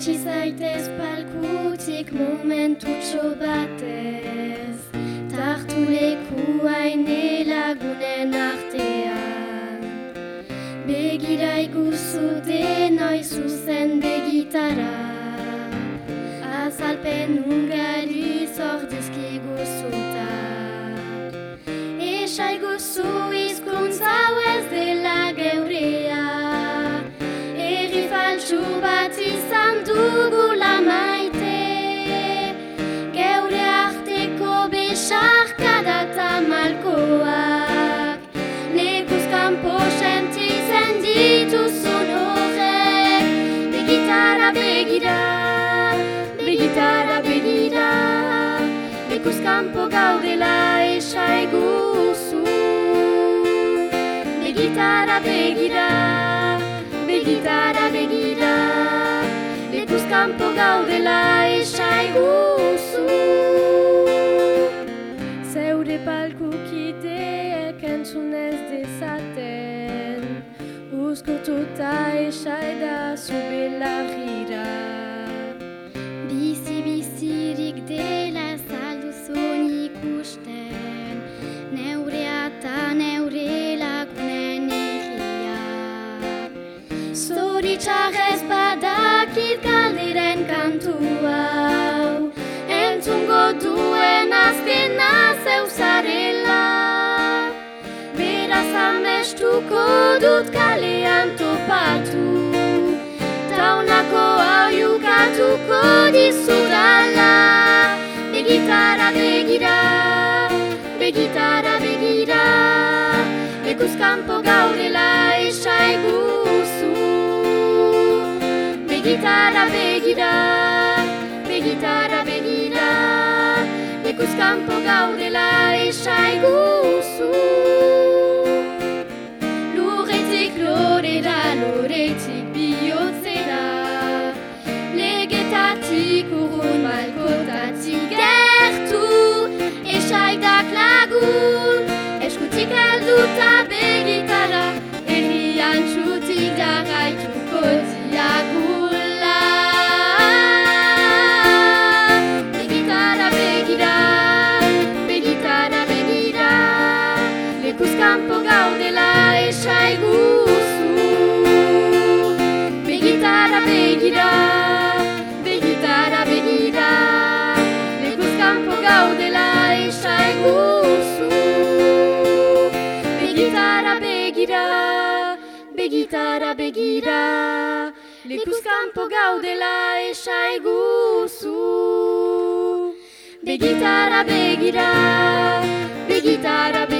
Jaitsi zaitez palkutik momentutxo batez. Tartu leku haine lagunen artean. Begira iguzu denoi zuzen begitara. Azalpen ungari zordizkigu zuta Esa iguzu besarkada eta malkoak Nekuz kanpo sentitzen dituzun horrek. Begitara begira, begitara begira gaudela esaiguzu Begitara begira, begitara begira Lekuz kanpo gaudela esaiguzu Zeure palkukideek entzunez dezaten. Uzkotuta esaida zubelarira Bizi-bizirik dela zalduzun ikusten. Neure eta neure lagunen irria Zoritxarrez amestuko dut kalean topatu Taunako hau jukatuko dizudala Begitara begira, begitara begira Lekuz kanpo gaudela esaiguzu Begitara begira, begitara begira Lekuz kanpo gaudela esaiguzu eskutik helduta begitara Herrian txutik jarraituko diagula Begitara begira, begitara begira Lekuz kanpo gaudela esaiguzu Begitara begira, Begitara begira, begitara begira. Lekuz kanpo gaudela esaiguzu Begitara begira, begitara begira